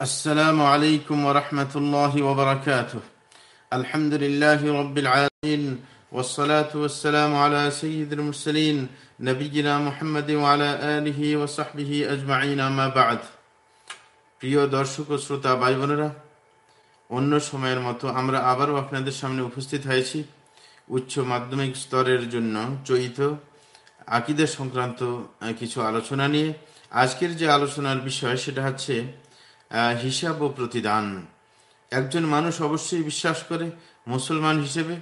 السلام عليكم ورحمة الله وبركاته الحمد لله رب العالمين والصلاة والسلام على سيد المرسلين نبينا محمد وعلى آله وصحبه أجمعين ما بعد প্রিয় দর্শক ও শ্রোতা ভাই বোনেরা অন্য সময়ের মতো আমরা আবারও আপনাদের সামনে উপস্থিত হয়েছি উচ্চ মাধ্যমিক স্তরের জন্য চৈত আকিদের সংক্রান্ত আহ, কিছু আলোচনা নিয়ে আজকের যে আলোচনার বিষয় সেটা হচ্ছে আহ, হিসাব ও প্রতিদান। একজন মানুষ অবশ্যই বিশ্বাস করে মুসলমান হিসেবে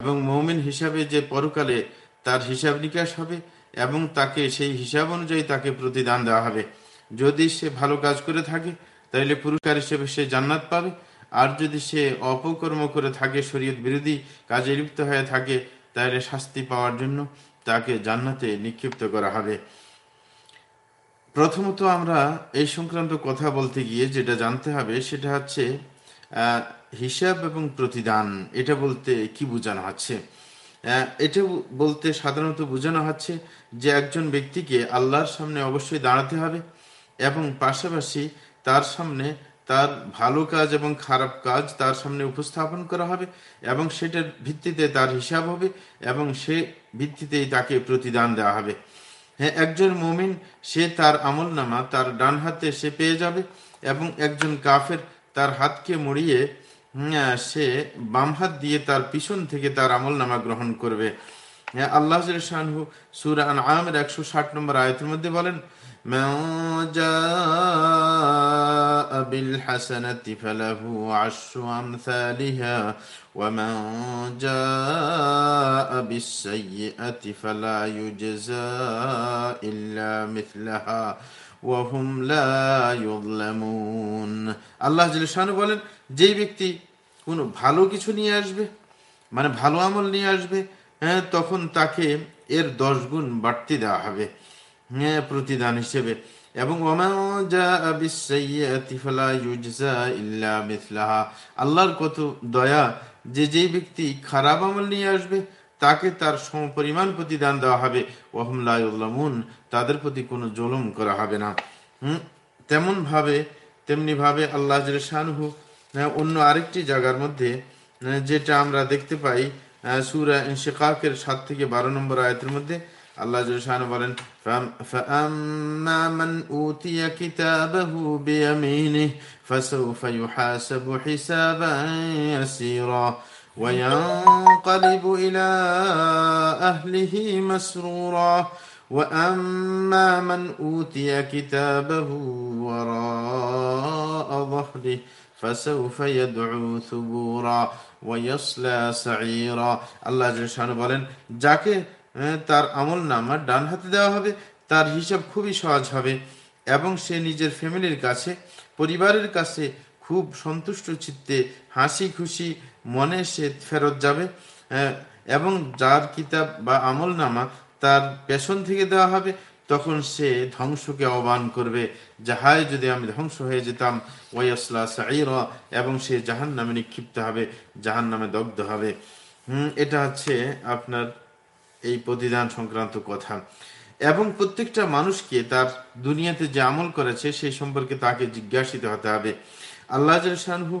এবং মৌমিন হিসাবে যে পরকালে তার হিসাব নিকাশ হবে এবং তাকে সেই হিসাব অনুযায়ী তাকে প্রতিদান দেওয়া হবে। যদি সে ভালো কাজ করে থাকে, তাহলে পুরস্কার হিসেবে সে জান্নাত পাবে। আর যদি সে অপকর্ম করে থাকে, শরীয়ত বিরোধী কাজে লিপ্ত হয়ে থাকে, তাহলে শাস্তি পাওয়ার জন্য তাকে জান্নাতে নিক্ষিপ্ত করা হবে। প্রথমত আমরা এই সংক্রান্ত কথা বলতে গিয়ে যেটা জানতে হবে, সেটা হচ্ছে হিসাব এবং প্রতিদান, এটা বলতে কি বোঝানো হচ্ছে? এটা বলতে সাধারণত বোঝানো হচ্ছে যে একজন ব্যক্তিকে আল্লাহর সামনে অবশ্যই দাঁড়াতে হবে এবং পাশাপাশি তার সামনে তার ভালো কাজ এবং খারাপ কাজ তার সামনে উপস্থাপন করা হবে এবং সেটার ভিত্তিতে তার হিসাব হবে এবং সে ভিত্তিতেই তাকে প্রতিদান দেওয়া হবে। হ্যাঁ একজন মুমিন, সে তার আমল নামা তার ডান হাতে সে পেয়ে যাবে এবং একজন কাফের তার হাতকে মুড়িয়ে সে বাম হাত দিয়ে তার পিছন থেকে তার আমল নামা গ্রহণ করবে। হ্যাঁ আল্লাহ শাহু আয়ামের একশো ষাট নম্বর আয়তের মধ্যে বলেন من جاء بالحسنة فله عشر أمثالها ومن جاء بالسيئة فلا يجزى إلا مثلها وهم لا يظلمون আল্লাহ জিলশানু বলেন যেই ব্যক্তি কোনো ভালো কিছু নিয়ে আসবে মানে ভালো আমল নিয়ে আসবে হ্যাঁ তখন তাকে এর দশ গুণ বাড়তি দেওয়া হবে হ্যাঁ প্রতিদান হিসেবে। এবং আল্লাহর কত দয়া যে যেই ব্যক্তি খারাপ আমল নিয়ে আসবে, তাকে তার সমপরিমাণ প্রতিদান দেওয়া হবে। ওহম লা তাদের প্রতি কোনো জুলুম করা হবে না। হুম তেমন ভাবে তেমনি ভাবে আল্লাহ শাহু অন্য আরেকটি জায়গার মধ্যে, যেটা আমরা দেখতে পাই সূরা ইনশিকাকের সাত থেকে বারো নম্বর আয়তের মধ্যে আল্লাহ শাহানু বলেন "ফাম- فَأَمَّا مَنْ أُوتِيَ كِتَابَهُ بِيَمِينِهِ فَسَوْفَ يُحَاسَبُ حِسَابًا يَسِيرًا وَيَنقَلِبُ إِلَى أَهْلِهِ مَسْرُورًا وَأَمَّا مَنْ أُوتِيَ كِتَابَهُ وَرَاءَ ظَهْرِهِ فسوف يدعو ثبورا ويصلى سعيرا আল্লাহ শানু বলেন যাকে আহ, তার আমল নামা ডান হাতে দেওয়া হবে তার হিসাব খুবই সহজ হবে এবং সে নিজের ফ্যামিলির কাছে পরিবারের কাছে খুব সন্তুষ্ট চিত্তে হাসি খুশি মনে সে ফেরত যাবে আহ, এবং যার কিতাব বা আমল নামা তার পেছন থেকে দেওয়া হবে তখন সে ধ্বংসকে আহ্বান করবে। যাহাই যদি আমি ধ্বংস হয়ে যেতাম ওয়াইসলা সাইরা এবং সে জাহান নামে নিক্ষিপ্ত হবে জাহান নামে দগ্ধ হবে। হুম এটা হচ্ছে আপনার এই প্রতিদান সংক্রান্ত কথা। এবং প্রত্যেকটা মানুষকে তার দুনিয়াতে যে আমল করেছে, সেই সম্পর্কে তাকে জিজ্ঞাসিত হতে হবে। আল্লাহ শাহু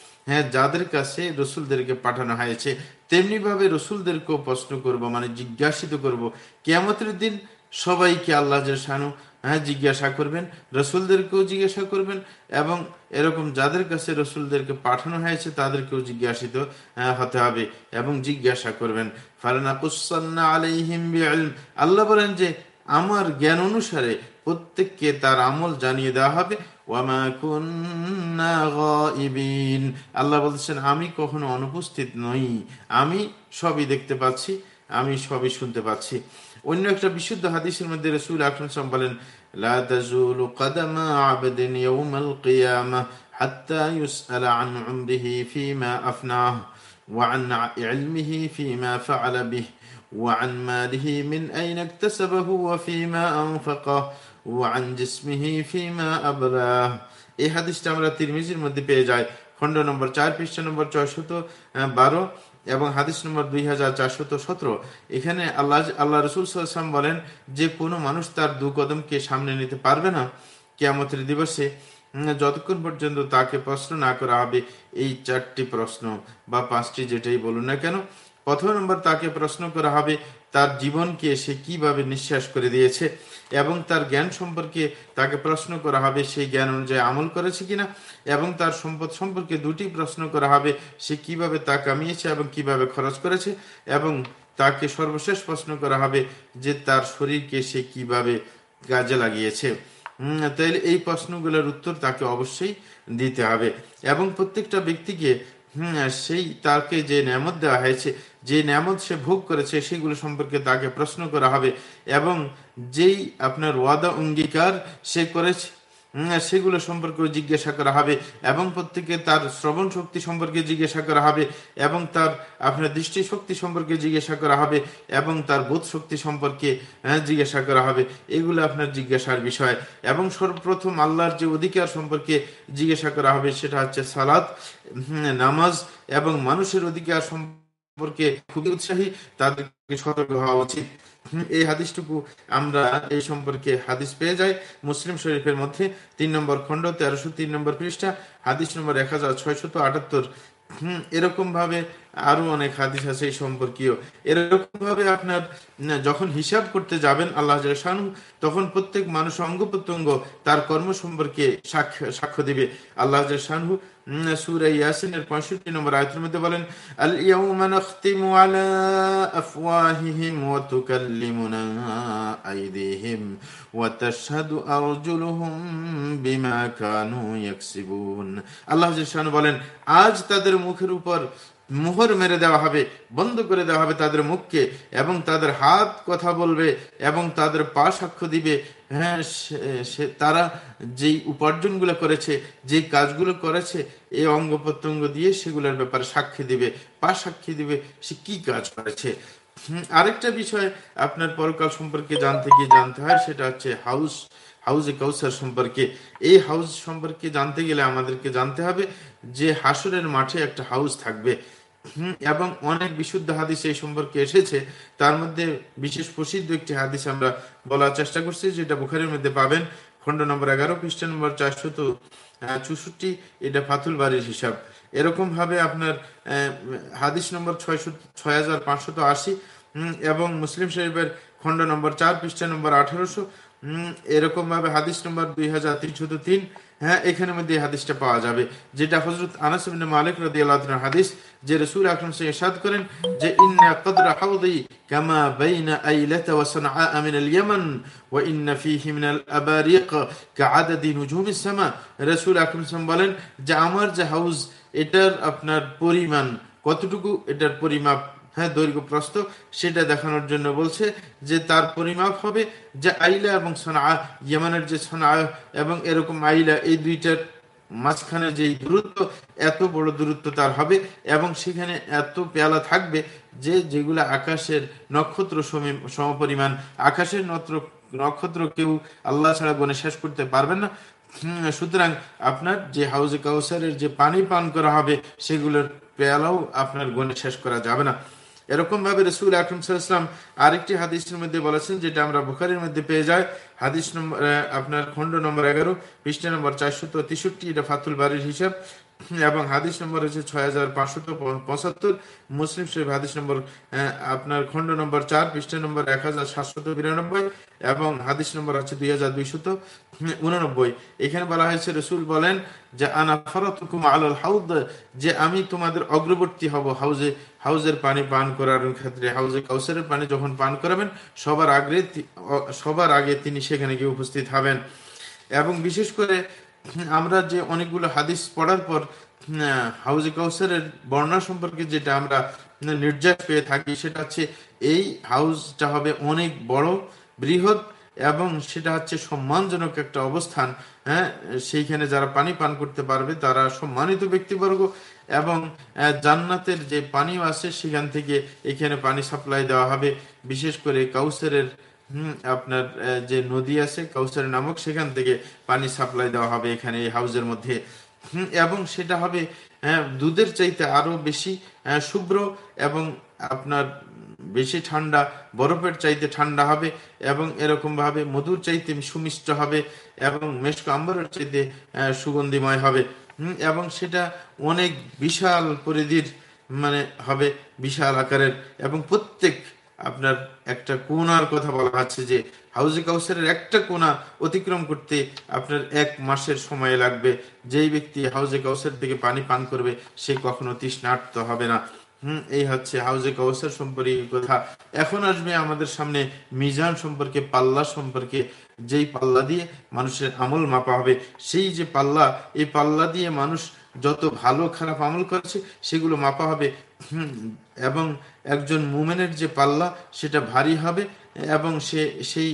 হ্যাঁ যাদের কাছে রসুলদেরকে পাঠানো হয়েছে তেমনি ভাবে রসুলদেরকেও প্রশ্ন করব মানে জিজ্ঞাসিত করব কেয়ামতের দিন সবাইকে আল্লাহ শানু হ্যাঁ জিজ্ঞাসা করবেন রসুলদেরকেও জিজ্ঞাসা করবেন এবং এরকম যাদের কাছে রসুলদেরকে পাঠানো হয়েছে তাদেরকেও জিজ্ঞাসিত আহ, হতে হবে এবং জিজ্ঞাসা করবেন আলাইহিম বিইলম আল্লাহ বলেন যে আমার জ্ঞান অনুসারে প্রত্যেককে তার আমল জানিয়ে দেওয়া হবে ওয়ামা কুন্না গাইবিন আল্লাহ বলছেন আমি কখনো অনুপস্থিত নই আমি সবই দেখতে পাচ্ছি আমি সবই শুনতে পাচ্ছি অন্য একটা বিশুদ্ধ হাদিসের মধ্যে রসুল আকরম বলেন لا تزول قدم عبد يوم القيامة حتى يسأل عن عمره فيما أفناه وعن علمه فيما فعل به وعن ماله من أين اكتسبه وفيما أنفقه ওয়ান জিসমিহি ফিমা আবরাহ এই হাদিসটা আমরা তিরমিজির মধ্যে পেয়ে যাই। খণ্ড নম্বর চার, পৃষ্ঠা নম্বর ছয়শত বারো এবং হাদিস নম্বর দুই হাজার চারশত সতেরো। এখানে আল্লাহ আল্লাহ রসুল সাল্লাম বলেন, যে কোনো মানুষ তার দু কদমকে সামনে নিতে পারবে না, কেয়ামতের দিবসে যতক্ষণ পর্যন্ত তাকে প্রশ্ন না করা হবে, এই চারটি প্রশ্ন বা পাঁচটি যেটাই বলুন না কেন, প্রথম নম্বর তাকে প্রশ্ন করা হবে তার জীবনকে সে কীভাবে নিঃশ্বাস করে দিয়েছে এবং তার জ্ঞান সম্পর্কে তাকে প্রশ্ন করা হবে, সেই জ্ঞান অনুযায়ী আমল করেছে কিনা এবং তার সম্পদ সম্পর্কে দুটি প্রশ্ন করা হবে, সে কীভাবে তা কামিয়েছে এবং কীভাবে খরচ করেছে এবং তাকে সর্বশেষ প্রশ্ন করা হবে যে তার শরীরকে সে কীভাবে কাজে লাগিয়েছে। তাইলে এই প্রশ্নগুলোর উত্তর তাকে অবশ্যই দিতে হবে এবং প্রত্যেকটা ব্যক্তিকে হম সেই তাকে যে নেমত দেওয়া হয়েছে, যে নেমত সে ভোগ করেছে, সেগুলো সম্পর্কে তাকে প্রশ্ন করা হবে। এবং যেই আপনার ওয়াদা অঙ্গীকার সে করেছে সেগুলো সম্পর্কে জিজ্ঞাসা করা হবে এবং প্রত্যেকে তার শ্রবণ শক্তি সম্পর্কে জিজ্ঞাসা করা হবে এবং তার আপনার দৃষ্টি শক্তি সম্পর্কে জিজ্ঞাসা করা হবে এবং তার বোধ শক্তি সম্পর্কে জিজ্ঞাসা করা হবে। এগুলো আপনার জিজ্ঞাসার বিষয়। এবং সর্বপ্রথম আল্লাহর যে অধিকার সম্পর্কে জিজ্ঞাসা করা হবে সেটা হচ্ছে সালাদ নামাজ এবং মানুষের অধিকার সম্পর্কে খুবই উৎসাহী, তাদেরকে সতর্ক হওয়া উচিত। এই হাদিসটুকু আমরা এই সম্পর্কে হাদিস পেয়ে যাই। মুসলিম শরীফের মধ্যে তিন নম্বর খণ্ড, তেরোশো তিন নম্বর পৃষ্ঠা, হাদিস নম্বর এক হাজার ছয়শত আটাত্তর। হম এরকম ভাবে আরও অনেক হাদিস আছে এই সম্পর্কীয়। এরকম ভাবে আপনার যখন হিসাব করতে যাবেন আল্লাহ শানু তখন প্রত্যেক মানুষ অঙ্গ প্রত্যঙ্গ তার কর্ম সম্পর্কে সাক্ষ্য সাক্ষ্য দিবে। আল্লাহ শানু সুরা ইয়াসিনের পঁয়ষট্টি নম্বর আয়তের মধ্যে বলেন আল ইয়াউমা নাখতিমু আলা আফওয়াহিহিম ওয়া তুকাল্লিমুনা আইদিহিম ওয়া তাশহাদু আরজুলুহুম বিমা কানু ইয়াকসিবুন আল্লাহ বলেন আজ তাদের মুখের উপর মোহর মেরে দেওয়া হবে, বন্ধ করে দেওয়া হবে তাদের মুখকে এবং তাদের হাত কথা বলবে এবং তাদের পা সাক্ষ্য দিবে। হ্যাঁ সে তারা যেই উপার্জনগুলো করেছে যে কাজগুলো করেছে, এই অঙ্গ প্রত্যঙ্গ দিয়ে সেগুলোর ব্যাপারে সাক্ষী দিবে। পা সাক্ষী দিবে সে কি কাজ করেছে। আরেকটা বিষয় আপনার পরকাল সম্পর্কে জানতে গিয়ে জানতে হয়, সেটা হচ্ছে হাউস, হাউজে কাউসার সম্পর্কে। এই হাউস সম্পর্কে জানতে গেলে আমাদেরকে জানতে হবে যে হাসরের মাঠে একটা হাউস থাকবে। এবং অনেক বিশুদ্ধ হাদিস এই সম্পর্কে এসেছে। তার মধ্যে বিশেষ প্রসিদ্ধ একটি হাদিস আমরা বলার চেষ্টা করছি, যেটা বুখারের মধ্যে পাবেন খন্ড নম্বর এগারো, পৃষ্ঠ নম্বর চারশত চৌষট্টি, এটা ফাতুল বাড়ির হিসাব। এরকম ভাবে আপনার হাদিস নম্বর ছয়শো, ছয় হাজার পাঁচশত আশি এবং মুসলিম শরীফের খন্ড নম্বর চার, পৃষ্ঠা নম্বর আঠারোশো এরকম ভাবে হাদিস নম্বর দুই হাজার তিনশত তিন। হ্যাঁ এখানের মধ্যে হাদিসটা পাওয়া যাবে। যেটা হজরত আনাস মালিক রাদি হাদিস, যে রসুল আকরম সে ইরশাদ করেন যে, ইন্না হাউদি কামা বাইনা ওয়া সানআ আল ইয়ামান ওয়া ইন্না ফীহি মিন আল আবারিক কাআদাদি সামা। আকরম বলেন যে, আমার যে হাউস, এটার আপনার পরিমাণ কতটুকু? এটার পরিমাপ হ্যাঁ দৈর্ঘ্য প্রস্ত সেটা দেখানোর জন্য বলছে যে তার পরিমাপ হবে যে আইলা এবং সোনা, ইয়েমানের যে সোনা এবং এরকম আইলা, এই দুইটার মাঝখানে যে দূরত্ব, এত বড় দূরত্ব তার হবে এবং সেখানে এত পেয়ালা থাকবে যে যেগুলো আকাশের নক্ষত্র সমপরিমাণ। আকাশের নত্র, নক্ষত্র কেউ আল্লাহ ছাড়া গণে শেষ করতে পারবেন না। সুতরাং আপনার যে হাউজে কাউসারের যে পানি পান করা হবে, সেগুলোর পেয়ালাও আপনার গণে শেষ করা যাবে না। এরকম ভাবে রসুল আকরম সাল্লাম আরেকটি হাদিসের মধ্যে বলেছেন, যেটা আমরা বুখারির মধ্যে পেয়ে যাই। হাদিস নম্বর আপনার খন্ড নম্বর এগারো, পৃষ্ঠা নম্বর চারশো তেষট্টি, এটা ফাতুল বাড়ির হিসাব। এবং হাদিস নম্বর হচ্ছে ছয় হাজার পাঁচশত পঁচাত্তর। মুসলিম শরীফ হাদিস নম্বর আপনার খন্ড নম্বর চার, পৃষ্ঠ নম্বর এক হাজার সাতশত বিরানব্বই এবং হাদিস নম্বর হচ্ছে দুই হাজার দুইশত উননব্বই। এখানে বলা হয়েছে, রসুল বলেন, যে, আনা ফরতুকুম আল হাউদ যে, আমি তোমাদের অগ্রবর্তী হব হাউজে, হাউজের পানি পান করার ক্ষেত্রে। হাউজে কাউসারের পানি যখন পান করাবেন, সবার আগে সবার আগে তিনি সেখানে গিয়ে উপস্থিত হবেন। এবং বিশেষ করে আমরা যে অনেকগুলো হাদিস পড়ার পর হাউজে কাউসারের বর্ণনা সম্পর্কে যেটা আমরা নির্যাস পেয়ে থাকি, সেটা হচ্ছে এই হাউসটা হবে অনেক বড়, বৃহৎ এবং সেটা হচ্ছে সম্মানজনক একটা অবস্থান। হ্যাঁ সেইখানে যারা পানি পান করতে পারবে, তারা সম্মানিত ব্যক্তিবর্গ এবং জান্নাতের যে পানিও আছে, সেখান থেকে এখানে পানি সাপ্লাই দেওয়া হবে। বিশেষ করে কাউসারের আপনার যে নদী আছে, কাউসার নামক, সেখান থেকে পানি সাপ্লাই দেওয়া হবে এখানে, এই হাউজের মধ্যে। এবং সেটা হবে দুধের চাইতে আরও বেশি শুভ্র এবং আপনার বেশি ঠান্ডা, বরফের চাইতে ঠান্ডা হবে এবং এরকম ভাবে মধুর চাইতে সুমিষ্ট হবে এবং মেশক আম্বরের চাইতে সুগন্ধিময় হবে। এবং সেটা অনেক বিশাল পরিধির মানে হবে বিশাল আকারের এবং প্রত্যেক আপনার একটা কোনার কথা বলা হচ্ছে যে, হাউজে কাউসারের একটা কোনা অতিক্রম করতে আপনার এক মাসের সময় লাগবে। যেই ব্যক্তি হাউজে কাউসার থেকে পানি পান করবে, সে কখনো তৃষ্ণার্ত হবে না। হম, এই হচ্ছে হাউজে কাউসার সম্পর্কে কথা। এখন আসবে আমাদের সামনে মিজান সম্পর্কে, পাল্লা সম্পর্কে। যেই পাল্লা দিয়ে মানুষের আমল মাপা হবে, সেই যে পাল্লা, এই পাল্লা দিয়ে মানুষ যত ভালো খারাপ আমল করেছে সেগুলো মাপা হবে এবং একজন মুমেনের যে পাল্লা সেটা ভারী হবে এবং সে সেই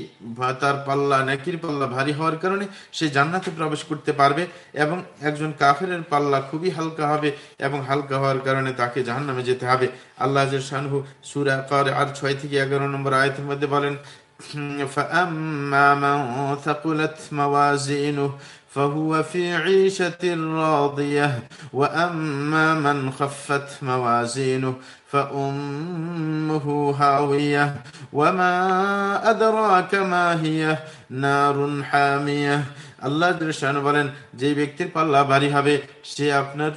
তার পাল্লা নাকির পাল্লা ভারী হওয়ার কারণে সে জান্নাতে প্রবেশ করতে পারবে এবং একজন কাফের পাল্লা খুবই হালকা হবে এবং হালকা হওয়ার কারণে তাকে জাহান নামে যেতে হবে আল্লাহ শাহু সুরা আর ছয় থেকে এগারো নম্বর আয়তের মধ্যে বলেন فأما من ثقلت موازينه فهو في عيشة راضية وأما من خفت موازينه فأمه هاوية وما أدراك ما هي نار حامية আল্লাহ বলেন যে ব্যক্তির পাল্লা ভারী হবে সে আপনার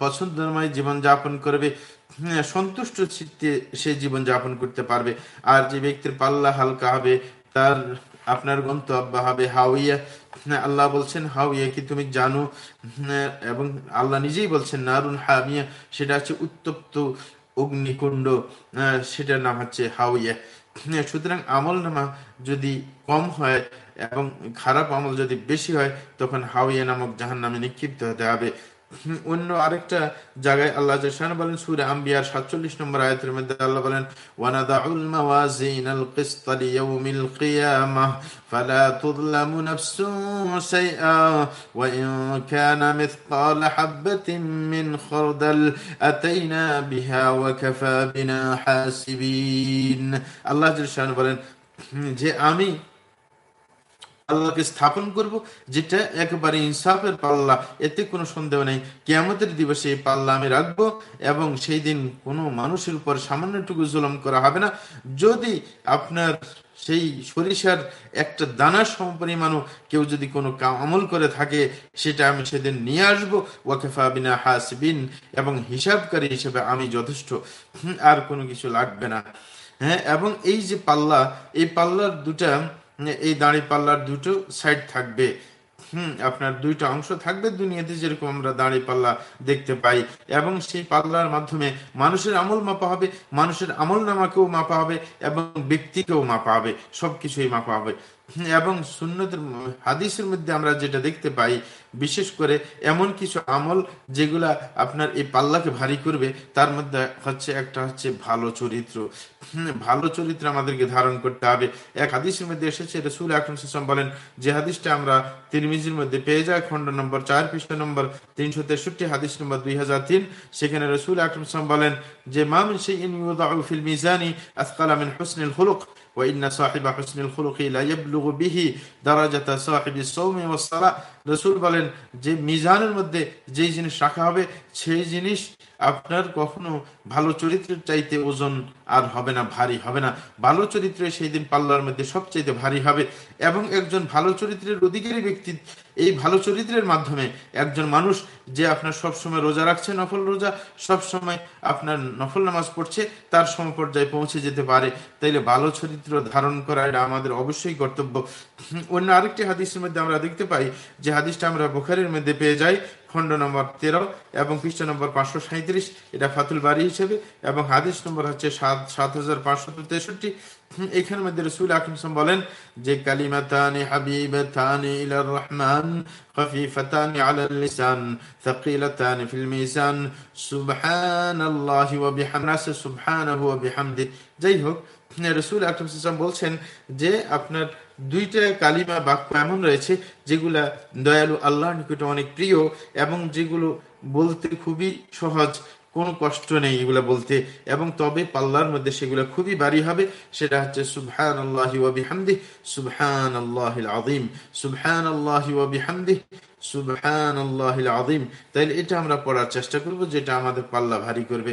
পছন্দময় জীবন যাপন করবে সন্তুষ্ট চিত্তে সে জীবন যাপন করতে পারবে আর যে ব্যক্তির পাল্লা হালকা হবে তার আপনার গন্তব্য হবে হাউইয়া আল্লাহ বলছেন হাউইয়া কি তুমি জানো? এবং আল্লাহ নিজেই বলছেন, নারুন হামিয়া সেটা হচ্ছে উত্তপ্ত অগ্নিকুণ্ড সেটার নাম হচ্ছে হাউইয়া সুতরাং আমল নামা যদি কম হয় এবং খারাপ আমল যদি বেশি হয়, তখন হাউইয়া নামক জাহান নামে নিক্ষিপ্ত হতে হবে। অন্য আরেকটা জায়গায় আল্লাহ জান বলেন, সুরে আম্বিয়ার সাতচল্লিশ নম্বর আয়তের মধ্যে আল্লাহ বলেন, ওয়ানাদাউল মাওয়াজিন আল কিসত লিয়াউমিল কিয়ামাহ ফালা তুযলামু নাফসুন শাইআ, ওয়া ইন কানা মিথকাল হাববাতিন মিন খারদাল আতাইনা বিহা ওয়া কাফা বিনা হাসিবিন। আল্লাহ জান বলেন, যে আমি আল্লাহকে স্থাপন করব, যেটা একেবারে ইনসাফের পাল্লা, এতে কোনো সন্দেহ নেই। কেয়ামতের দিবসে এই পাল্লা আমি রাখব এবং সেই দিন কোনো মানুষের উপর সামান্যটুকু জুলম করা হবে না। যদি আপনার সেই সরিষার একটা দানার সমপরিমাণও কেউ যদি কোনো আমল করে থাকে, সেটা আমি সেদিন নিয়ে আসব। ওয়াকেফা বিনা হাসবিন এবং হিসাবকারী হিসেবে আমি যথেষ্ট। আর কোনো কিছু লাগবে না। হ্যাঁ এবং এই যে পাল্লা, এই পাল্লার দুটা এই দাঁড়ি পাল্লার দুটো সাইড থাকবে। হুম, আপনার দুইটা অংশ থাকবে দুনিয়াতে যেরকম আমরা দাঁড়ি পাল্লা দেখতে পাই। এবং সেই পাল্লার মাধ্যমে মানুষের আমল মাপা হবে, মানুষের আমল নামাকেও মাপা হবে এবং ব্যক্তিকেও মাপা হবে, সবকিছুই মাপা হবে। এবং সুন্নতের, হাদিসের মধ্যে আমরা যেটা দেখতে পাই বিশেষ করে এমন কিছু আমল যেগুলা আপনার এই পাল্লাকে ভারী করবে, তার মধ্যে হচ্ছে একটা হচ্ছে ভালো চরিত্র। ভালো চরিত্র আমাদেরকে ধারণ করতে হবে। এক হাদিসের মধ্যে এসেছে, রসুল আকরম সাম বলেন, যে হাদিসটা আমরা তিরমিজির মধ্যে পেয়ে যায় খন্ড নম্বর চার, পৃষ্ঠ নম্বর তিনশো তেষট্টি, হাদিস নম্বর দুই হাজার তিন। সেখানে রসুল আকরম সাম বলেন যে মামিন সেই ফিল মিজানি আসকালামিন হুসনিল হলুক ওয়াইন্না সাহিবা হসনুল খুলুকি লাইবলুগু বিহি দারাজাতা সাহিবি সৌমি ওয়াসালা রসুল বলেন, যে মিজানের মধ্যে যেই জিনিস রাখা হবে, সেই জিনিস আপনার কখনো ভালো চরিত্রের চাইতে ওজন আর হবে না, ভারী হবে না। ভালো চরিত্রে সেই দিন পাল্লার মধ্যে সবচাইতে ভারী হবে। এবং একজন ভালো চরিত্রের অধিকারী ব্যক্তি, এই ভালো চরিত্রের মাধ্যমে একজন মানুষ যে আপনার সব সময় রোজা রাখছে, নফল রোজা সব সময় আপনার নফল নামাজ পড়ছে, তার সমপর্যায়ে পৌঁছে যেতে পারে। তাইলে ভালো চরিত্র ধারণ করা এটা আমাদের অবশ্যই কর্তব্য। অন্য আরেকটি হাদিসের মধ্যে আমরা দেখতে পাই, যে হাদিসটা আমরা বোখারের মধ্যে পেয়ে যাই খণ্ড নম্বর তেরো এবং পৃষ্ঠ নম্বর পাঁচশো সাঁত্রিশ এটা ফাতুল বাড়ি হিসেবে, এবং হাদিস নম্বর হচ্ছে সাত সাত হাজার পাঁচশো তেষট্টি। এখানের মধ্যে রসুল আকরম বলেন যে, কালিমাতানি হাবিবাতানি ইলা রহমান, খফিফাতানি আলাল লিসান, সাকিলাতানি ফিল মিজান সুবহানাল্লাহি ওয়া বিহামদিহি সুবহানাহু ওয়া বিহামদিহি যাই হোক, রসুল আকরম বলছেন যে, আপনার দুইটা কালিমা বাক্য এমন রয়েছে যেগুলা দয়ালু আল্লাহর নিকটে অনেক প্রিয় এবং যেগুলো বলতে খুবই সহজ, কোনো কষ্ট নেই এগুলা বলতে। এবং তবে পাল্লার মধ্যে সেগুলো খুবই বাড়ি হবে, সেটা হচ্ছে সুবহান আল্লাহ ওয়াবিহামদি সুবহান আল্লাহ আদিম সুবহান আল্লাহ ওয়াবিহামদি সুবহান আল্লাহ আদিম তাইলে এটা আমরা পড়ার চেষ্টা করব যেটা আমাদের পাল্লা ভারী করবে।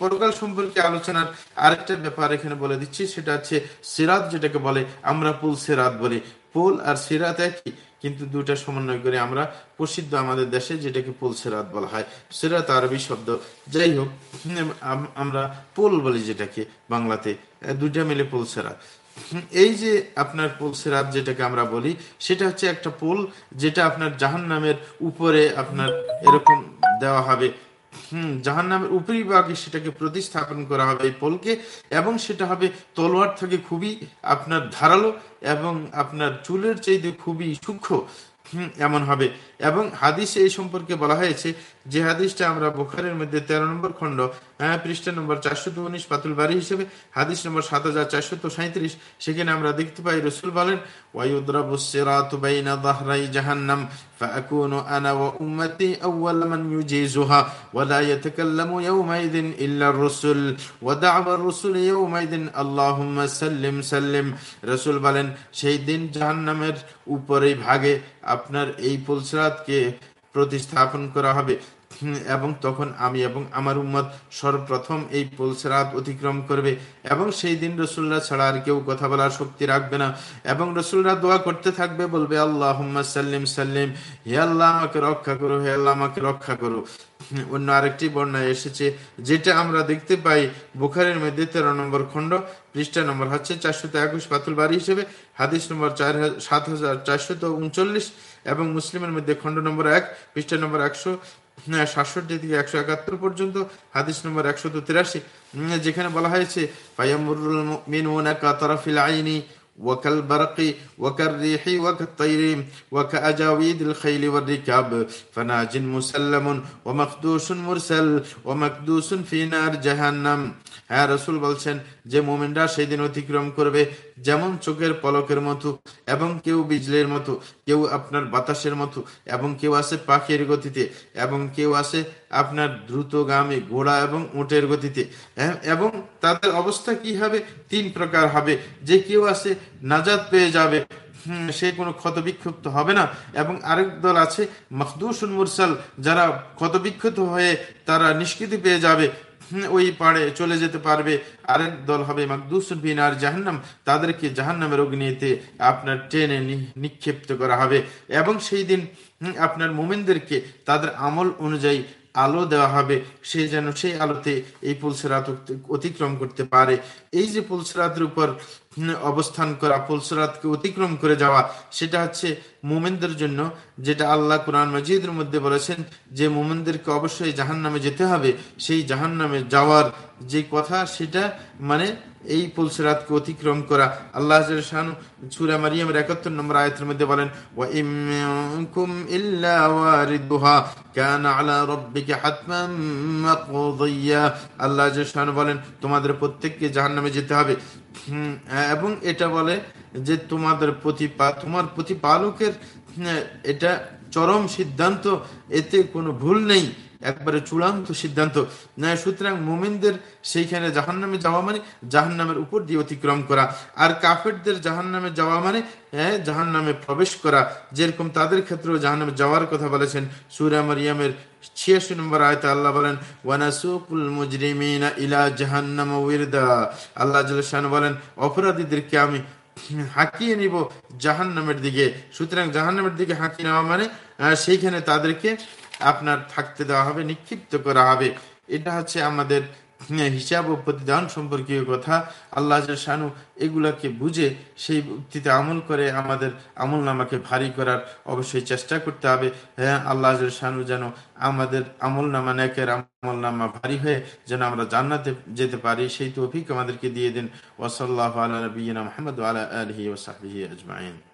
পরকাল সম্পর্কে আলোচনার আরেকটা ব্যাপার এখানে বলে দিচ্ছি, সেটা হচ্ছে সিরাত, যেটাকে বলে আমরা পুল সিরাত বলি। পোল আর সিরাত একই, কিন্তু দুটা সমন্বয় করে আমরা প্রসিদ্ধ আমাদের দেশে যেটাকে পোল সেরাত বলা হয়। সেরাত আরবি শব্দ। যাই হোক আমরা পোল বলি যেটাকে বাংলাতে। দুটা মিলে পোল সেরাত। এই যে আপনার পোল সেরাত যেটাকে আমরা বলি, সেটা হচ্ছে একটা পোল যেটা আপনার জাহান নামের উপরে আপনার এরকম দেওয়া হবে। হম জাহান নামের উপরি ভাগে সেটাকে প্রতিস্থাপন করা হবে এই পোলকে, এবং সেটা হবে তলোয়ার থেকে খুবই আপনার ধারালো এবং আপনার চুলের চাইতে খুবই সূক্ষ্ম এমন হবে। এবং হাদিসে এই সম্পর্কে বলা হয়েছে যে হাদিসটা আমরা বোখারের মধ্যে তেরো নম্বর খণ্ড হ্যাঁ পৃষ্ঠা নম্বর চারশো উনিশ পাতুল বাড়ি হিসেবে, হাদিস নম্বর সাত হাজার চারশো সাঁত্রিশ সেখানে আমরা দেখতে পাই রসুল বলেন জাহান্নাম। فأكون أنا وأمتي أول من يجيزها ولا يتكلم يومئذ إلا الرسل ودعوى الرسل يومئذ اللهم سلم سلم রসুল বলেন সেই দিন জাহান্নামের উপরেই ভাগে আপনার এই পুলসরাতকে প্রতিস্থাপন করা হবে এবং তখন আমি এবং আমার উম্মত সর্বপ্রথম এই পুলসরাত অতিক্রম করবে। এবং সেই দিন রসুল্লাহ ছাড়া আর কেউ কথা বলার শক্তি রাখবে না। এবং রসুল্লাহ দোয়া করতে থাকবে, বলবে আল্লাহ সাল্লিম সাল্লিম, হে আল্লাহ, আমাকে রক্ষা করো, হে আল্লাহ, আমাকে রক্ষা করো। অন্য আরেকটি বর্ণায় এসেছে, যেটা আমরা দেখতে পাই বুখারের মধ্যে তেরো নম্বর খণ্ড, পৃষ্ঠা নম্বর হচ্ছে চারশত একুশ পাতুল বাড়ি হিসেবে, হাদিস নম্বর চার সাত হাজার চারশত উনচল্লিশ, এবং মুসলিমের মধ্যে খণ্ড নম্বর এক, পৃষ্ঠা নম্বর একশো সাতষট্টি থেকে একশো একাত্তর পর্যন্ত হাদিস নম্বর একশত তিরাশি যেখানে বলা হয়েছে পায়ামুরুল মিনুনা কাতারাফিল আইনি وكالبرق وكالريح وكالطير وكأجاويد الخيل والركاب فناج مسلم ومخدوش مرسل ومكدوس في نار جهنم হ্যাঁ রসুল বলছেন যে মোমেনরা সেই দিন অতিক্রম করবে যেমন চোখের পলকের মতো এবং কেউ বিজলের মতো কেউ আপনার বাতাসের মতো এবং কেউ আছে পাখির গতিতে এবং কেউ আছে আপনার দ্রুতগামী ঘোড়া এবং উটের গতিতে। হ্যাঁ, এবং তাদের অবস্থা কি হবে? তিন প্রকার হবে। যে কেউ আছে নাজাদ পেয়ে যাবে সে কোনো ক্ষত বিক্ষুব্ধ হবে না। এবং আরেক দল আছে মখদুসুল মুরসাল যারা ক্ষত বিক্ষত হয়ে তারা নিষ্কৃতি পেয়ে যাবে। ওই পাড়ে চলে যেতে পারবে। আরেক দল হবে মাকদুসুল আর জাহান্নাম। তাদেরকে জাহান্নামের অগ্নিতে আপনার ট্রেনে নিক্ষিপ্ত করা হবে। এবং সেই দিন আপনার মোমেনদেরকে তাদের আমল অনুযায়ী আলো দেওয়া হবে। সে যেন সেই আলোতে এই পুলসরাত অতিক্রম করতে পারে। এই যে পুলসরাতের উপর অবস্থান করা পুলসরাতকে অতিক্রম করে যাওয়া, সেটা হচ্ছে মোমেনদের জন্য, যেটা আল্লাহ কোরআন মজিদের মধ্যে বলেছেন যে মোমেনদেরকে অবশ্যই জাহান নামে যেতে হবে। সেই জাহান নামে যাওয়ার যে কথা, সেটা মানে এই পুলসরাতকে অতিক্রম করা। আল্লাহ সুরা মারিয়ামের একাত্তর নম্বর আয়তের মধ্যে বলেন আল্লাহ বলেন, তোমাদের প্রত্যেককে জাহান নামে যেতে হবে। এবং এটা বলে যে তোমাদের প্রতিপা, তোমার প্রতিপালকের এটা চরম সিদ্ধান্ত, এতে কোনো ভুল নেই। একবারে চূড়ান্ত সিদ্ধান্ত। সুতরাং মোমিনদের সেইখানে জাহান নামে যাওয়া মানে জাহান নামের উপর দিয়ে অতিক্রম করা। আর কাফেরদের জাহান নামে যাওয়া মানে হ্যাঁ জাহান নামে প্রবেশ করা। যেরকম তাদের ক্ষেত্রেও জাহান নামে যাওয়ার কথা বলেছেন সুরা মারিয়ামের ছিয়াশি নম্বর আয়তে আল্লাহ বলেন, ওয়ানাসুকুল মুজরিমিনা ইলা জাহান্নাম উইরদা আল্লাহ বলেন, অপরাধীদেরকে আমি হাঁকিয়ে নিব জাহান নামের দিকে। সুতরাং জাহান নামের দিকে হাঁকিয়ে নেওয়া মানে সেইখানে তাদেরকে আপনার থাকতে দেওয়া হবে, নিক্ষিপ্ত করা হবে। এটা হচ্ছে আমাদের হিসাব ও প্রতিদান সম্পর্কীয় কথা। আল্লাহ শানু এগুলাকে বুঝে সেই উক্তিতে আমল করে আমাদের আমল নামাকে ভারী করার অবশ্যই চেষ্টা করতে হবে। হ্যাঁ আল্লাহ শানু যেন আমাদের আমল নামা, নেকের আমল নামা ভারী হয়ে যেন আমরা জান্নাতে যেতে পারি, সেই তৌফিক আমাদেরকে দিয়ে দিন। ওসল্লাহ আলা নবীনা মোহাম্মদ আলা আলহি ওসাহি আজমাইন।